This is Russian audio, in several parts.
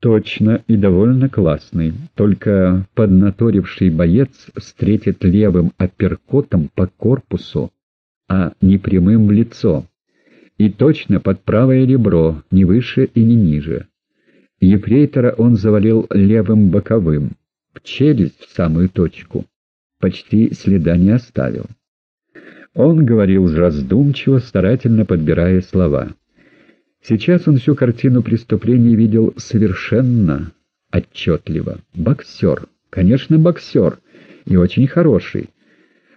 Точно и довольно классный. Только поднаторивший боец встретит левым апперкотом по корпусу, а не прямым в лицо. И точно под правое ребро, не выше и не ниже. Ефрейтора он завалил левым боковым, в челюсть в самую точку. Почти следа не оставил. Он говорил раздумчиво, старательно подбирая слова. Сейчас он всю картину преступления видел совершенно отчетливо. Боксер, конечно, боксер, и очень хороший.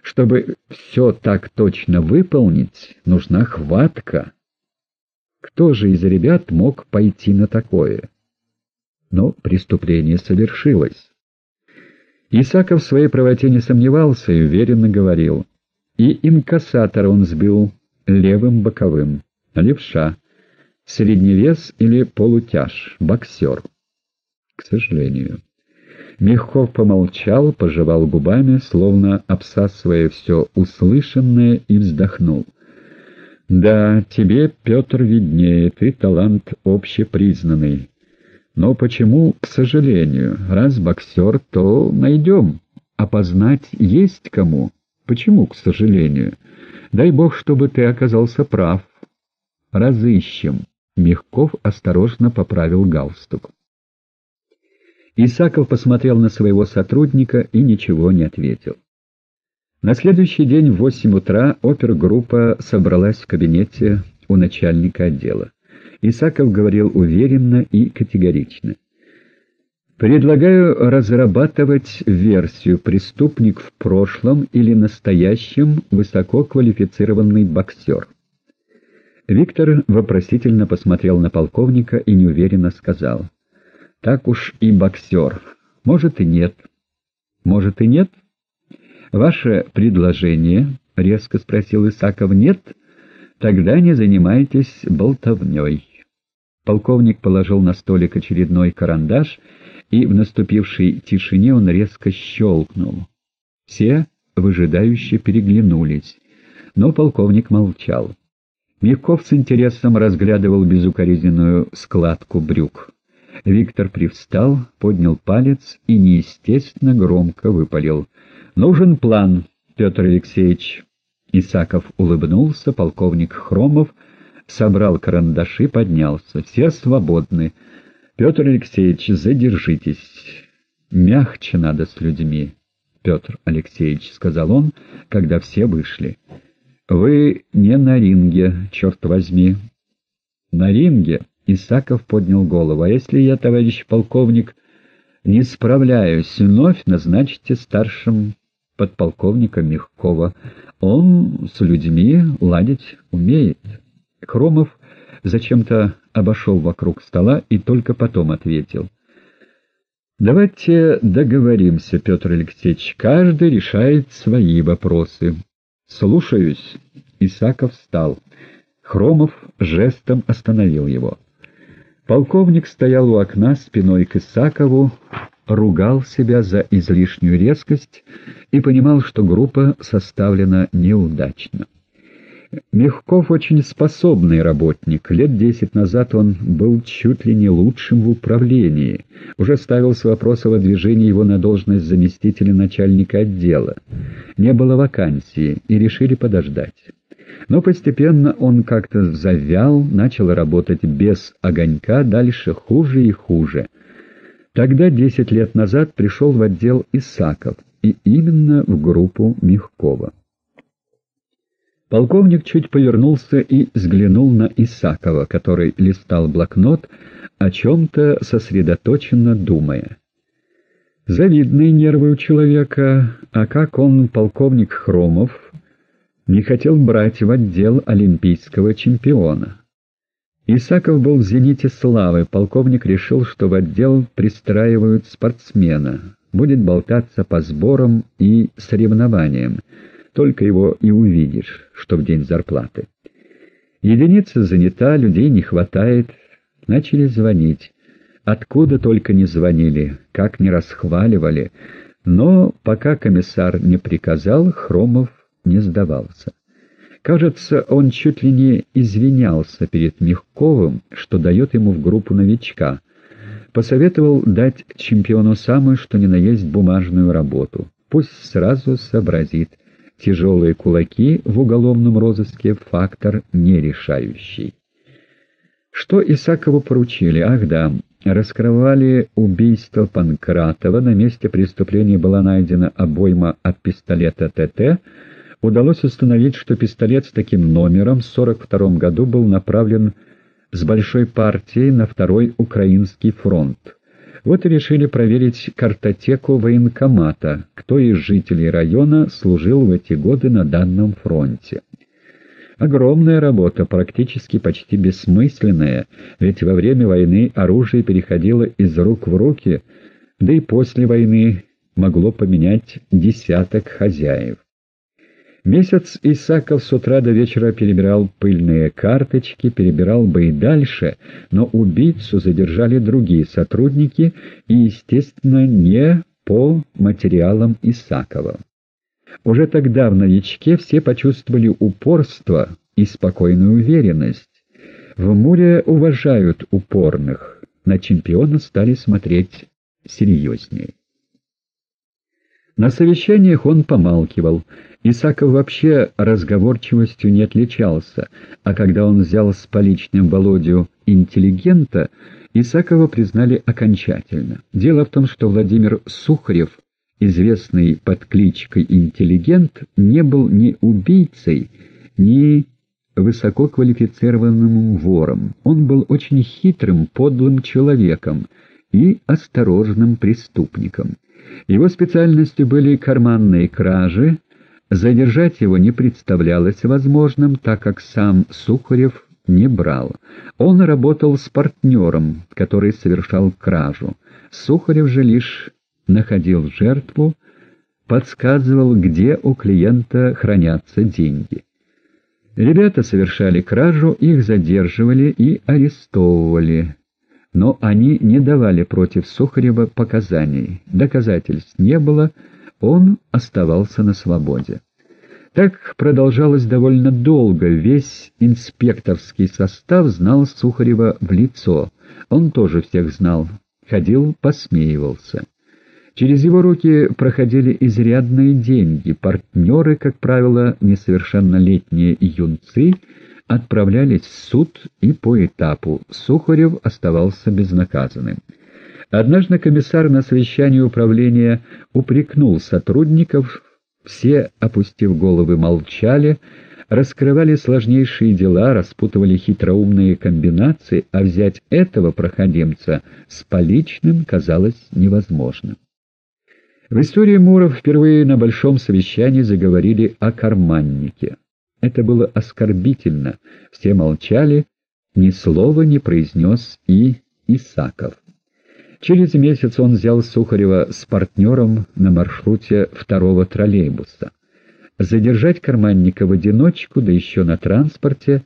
Чтобы все так точно выполнить, нужна хватка. Кто же из ребят мог пойти на такое? Но преступление совершилось. Исаков в своей правоте не сомневался и уверенно говорил. И инкассатора он сбил левым боковым. Левша средневес или полутяж, боксер. К сожалению. Мягков помолчал, пожевал губами, словно обсасывая все услышанное, и вздохнул. «Да, тебе, Петр, виднее, ты талант общепризнанный. Но почему, к сожалению, раз боксер, то найдем. Опознать есть кому. Почему, к сожалению? Дай бог, чтобы ты оказался прав. Разыщем». Мягков осторожно поправил галстук. Исаков посмотрел на своего сотрудника и ничего не ответил. На следующий день в восемь утра опергруппа собралась в кабинете у начальника отдела. Исаков говорил уверенно и категорично. «Предлагаю разрабатывать версию «Преступник в прошлом» или «Настоящем высококвалифицированный боксер». Виктор вопросительно посмотрел на полковника и неуверенно сказал. «Так уж и боксер. Может и нет». «Может и нет?» «Ваше предложение?» — резко спросил Исаков. «Нет? Тогда не занимайтесь болтовней». Полковник положил на столик очередной карандаш, и в наступившей тишине он резко щелкнул. Все выжидающе переглянулись, но полковник молчал. Мягков с интересом разглядывал безукоризненную складку брюк. Виктор привстал, поднял палец и неестественно громко выпалил. «Нужен план, Петр Алексеевич». Исаков улыбнулся, полковник Хромов собрал карандаши, поднялся. «Все свободны. Петр Алексеевич, задержитесь. Мягче надо с людьми, Петр Алексеевич», — сказал он, когда все вышли. «Вы не на ринге, черт возьми». «На ринге?» — Исаков поднял голову. «А если я, товарищ полковник, не справляюсь, вновь назначьте старшим подполковника Мягкова. Он с людьми ладить умеет». Хромов зачем-то обошел вокруг стола и только потом ответил. «Давайте договоримся, Петр Алексеевич. Каждый решает свои вопросы». «Слушаюсь». Исаков встал. Хромов жестом остановил его. Полковник стоял у окна спиной к Исакову, ругал себя за излишнюю резкость и понимал, что группа составлена неудачно. Мягков очень способный работник. Лет десять назад он был чуть ли не лучшим в управлении. Уже ставился вопрос о выдвижении его на должность заместителя начальника отдела. Не было вакансии, и решили подождать. Но постепенно он как-то завял, начал работать без огонька, дальше хуже и хуже. Тогда, десять лет назад, пришел в отдел Исаков, и именно в группу Мягкова. Полковник чуть повернулся и взглянул на Исакова, который листал блокнот, о чем-то сосредоточенно думая. Завидные нервы у человека, а как он, полковник Хромов, не хотел брать в отдел олимпийского чемпиона. Исаков был в зените славы, полковник решил, что в отдел пристраивают спортсмена, будет болтаться по сборам и соревнованиям, только его и увидишь, что в день зарплаты. Единица занята, людей не хватает. Начали звонить. Откуда только не звонили, как не расхваливали. Но пока комиссар не приказал, Хромов не сдавался. Кажется, он чуть ли не извинялся перед Мягковым, что дает ему в группу новичка. посоветовал дать чемпиону самую, что ни на есть, бумажную работу. Пусть сразу сообразит. Тяжелые кулаки в уголовном розыске — фактор нерешающий. Что Исакову поручили? Ах да, раскрывали убийство Панкратова. На месте преступления была найдена обойма от пистолета ТТ. Удалось установить, что пистолет с таким номером в 1942 году был направлен с большой партией на Второй Украинский фронт. Вот и решили проверить картотеку военкомата, кто из жителей района служил в эти годы на данном фронте. Огромная работа, практически почти бессмысленная, ведь во время войны оружие переходило из рук в руки, да и после войны могло поменять десяток хозяев. Месяц Исаков с утра до вечера перебирал пыльные карточки, перебирал бы и дальше, но убийцу задержали другие сотрудники и, естественно, не по материалам Исакова. Уже тогда в новичке все почувствовали упорство и спокойную уверенность. В море уважают упорных, на чемпиона стали смотреть серьезнее. На совещаниях он помалкивал. Исаков вообще разговорчивостью не отличался, а когда он взял с поличным Володю интеллигента, Исакова признали окончательно. Дело в том, что Владимир Сухарев, известный под кличкой «Интеллигент», не был ни убийцей, ни высококвалифицированным вором. Он был очень хитрым, подлым человеком и осторожным преступником. Его специальностью были карманные кражи, задержать его не представлялось возможным, так как сам Сухарев не брал. Он работал с партнером, который совершал кражу. Сухарев же лишь находил жертву, подсказывал, где у клиента хранятся деньги. Ребята совершали кражу, их задерживали и арестовывали но они не давали против Сухарева показаний. Доказательств не было, он оставался на свободе. Так продолжалось довольно долго, весь инспекторский состав знал Сухарева в лицо. Он тоже всех знал, ходил, посмеивался. Через его руки проходили изрядные деньги, партнеры, как правило, несовершеннолетние юнцы — отправлялись в суд и по этапу. Сухарев оставался безнаказанным. Однажды комиссар на совещании управления упрекнул сотрудников, все, опустив головы, молчали, раскрывали сложнейшие дела, распутывали хитроумные комбинации, а взять этого проходимца с поличным казалось невозможным. В истории Муров впервые на большом совещании заговорили о карманнике. Это было оскорбительно. Все молчали, ни слова не произнес и Исаков. Через месяц он взял Сухарева с партнером на маршруте второго троллейбуса. Задержать карманника в одиночку, да еще на транспорте,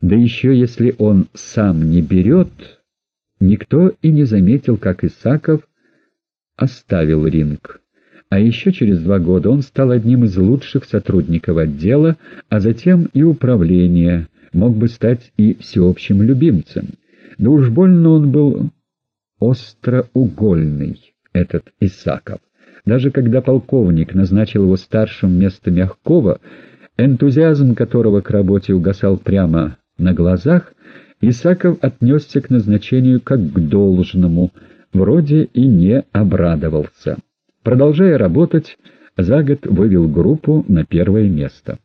да еще если он сам не берет, никто и не заметил, как Исаков оставил ринг. А еще через два года он стал одним из лучших сотрудников отдела, а затем и управления, мог бы стать и всеобщим любимцем. Да уж больно он был остроугольный, этот Исаков. Даже когда полковник назначил его старшим вместо Мягкова, энтузиазм которого к работе угасал прямо на глазах, Исаков отнесся к назначению как к должному, вроде и не обрадовался. Продолжая работать, за год вывел группу на первое место.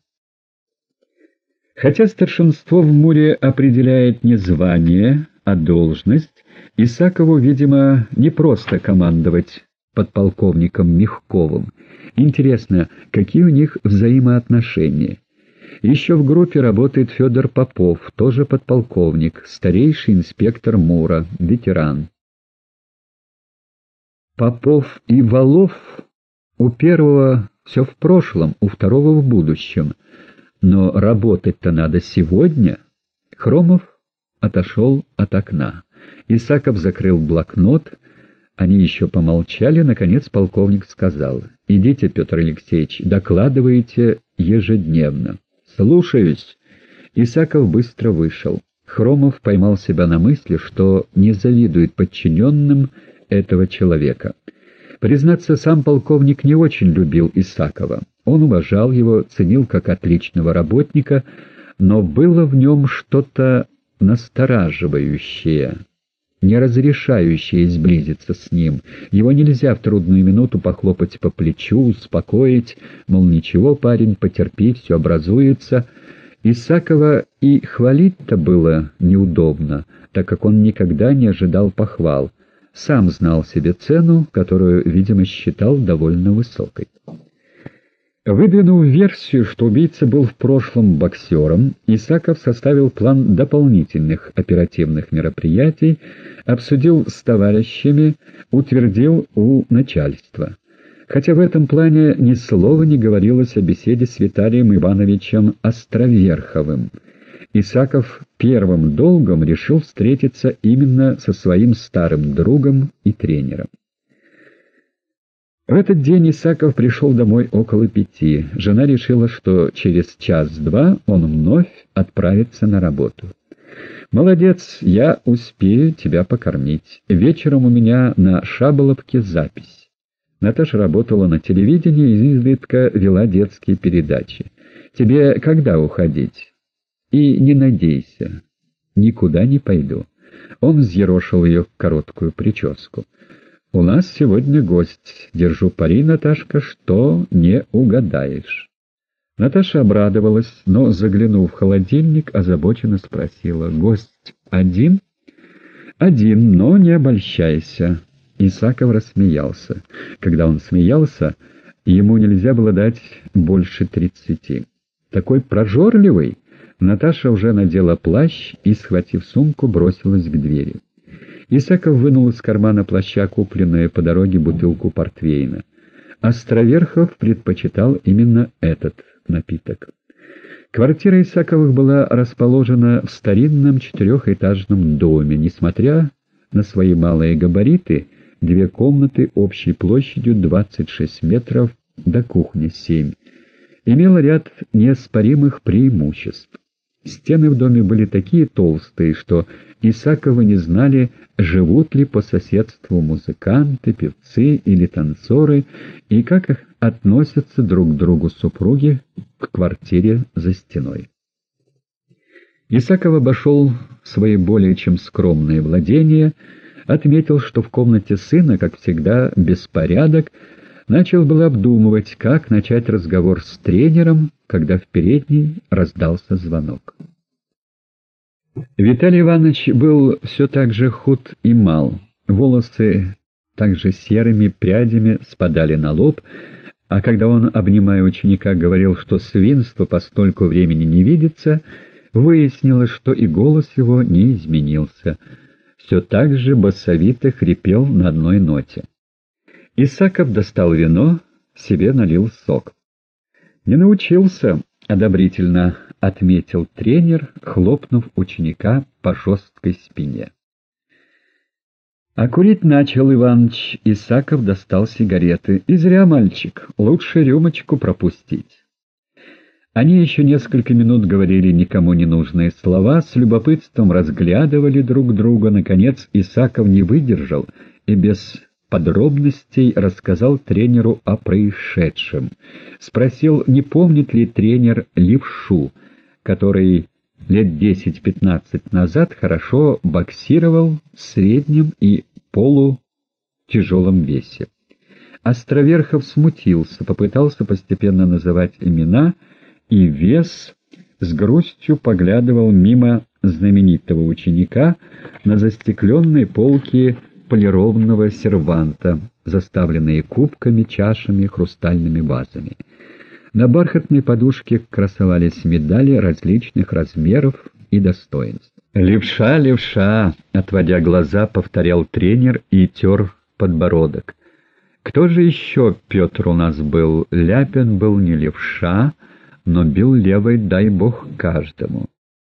Хотя старшинство в Муре определяет не звание, а должность, Исакову, видимо, не просто командовать подполковником Мягковым. Интересно, какие у них взаимоотношения? Еще в группе работает Федор Попов, тоже подполковник, старейший инспектор Мура, ветеран. Попов и Валов у первого все в прошлом, у второго в будущем. Но работать-то надо сегодня. Хромов отошел от окна. Исаков закрыл блокнот. Они еще помолчали. Наконец полковник сказал. «Идите, Петр Алексеевич, докладывайте ежедневно». «Слушаюсь». Исаков быстро вышел. Хромов поймал себя на мысли, что не завидует подчиненным этого человека. Признаться, сам полковник не очень любил Исакова. Он уважал его, ценил как отличного работника, но было в нем что-то настораживающее, не разрешающее сблизиться с ним. Его нельзя в трудную минуту похлопать по плечу, успокоить, мол, ничего, парень, потерпи, все образуется. Исакова и хвалить-то было неудобно, так как он никогда не ожидал похвал. Сам знал себе цену, которую, видимо, считал довольно высокой. Выдвинув версию, что убийца был в прошлом боксером, Исаков составил план дополнительных оперативных мероприятий, обсудил с товарищами, утвердил у начальства. Хотя в этом плане ни слова не говорилось о беседе с Виталием Ивановичем Островерховым. Исаков первым долгом решил встретиться именно со своим старым другом и тренером. В этот день Исаков пришел домой около пяти. Жена решила, что через час-два он вновь отправится на работу. «Молодец, я успею тебя покормить. Вечером у меня на Шаболовке запись». Наташа работала на телевидении и изредка вела детские передачи. «Тебе когда уходить?» «И не надейся, никуда не пойду». Он взъерошил ее короткую прическу. «У нас сегодня гость. Держу пари, Наташка, что не угадаешь». Наташа обрадовалась, но, заглянув в холодильник, озабоченно спросила. «Гость один?» «Один, но не обольщайся». Исаков рассмеялся. Когда он смеялся, ему нельзя было дать больше тридцати. «Такой прожорливый!» Наташа уже надела плащ и, схватив сумку, бросилась к двери. Исаков вынул из кармана плаща купленную по дороге бутылку портвейна. Островерхов предпочитал именно этот напиток. Квартира Исаковых была расположена в старинном четырехэтажном доме. Несмотря на свои малые габариты, две комнаты общей площадью 26 метров до кухни 7, имела ряд неоспоримых преимуществ. Стены в доме были такие толстые, что Исаковы не знали, живут ли по соседству музыканты, певцы или танцоры, и как их относятся друг к другу супруги к квартире за стеной. Исаков обошел свои более чем скромные владения, отметил, что в комнате сына, как всегда, беспорядок, начал было обдумывать, как начать разговор с тренером, когда в передней раздался звонок. Виталий Иванович был все так же худ и мал, волосы также серыми прядями спадали на лоб, а когда он, обнимая ученика, говорил, что свинство по столько времени не видится, выяснилось, что и голос его не изменился. Все так же басовито хрипел на одной ноте. Исаков достал вино, себе налил сок. «Не научился», — одобрительно отметил тренер, хлопнув ученика по жесткой спине. А курить начал Иваныч. Исаков достал сигареты. И зря, мальчик, лучше рюмочку пропустить. Они еще несколько минут говорили никому не нужные слова, с любопытством разглядывали друг друга. Наконец Исаков не выдержал и без подробностей рассказал тренеру о происшедшем. Спросил, не помнит ли тренер левшу, который лет 10-15 назад хорошо боксировал в среднем и полутяжелом весе. Островерхов смутился, попытался постепенно называть имена, и вес с грустью поглядывал мимо знаменитого ученика на застекленные полки полированного серванта, заставленные кубками, чашами, хрустальными вазами. На бархатной подушке красовались медали различных размеров и достоинств. «Левша, левша!» — отводя глаза, повторял тренер и тер подбородок. «Кто же еще, Петр, у нас был? Ляпин был не левша, но бил левой, дай бог, каждому».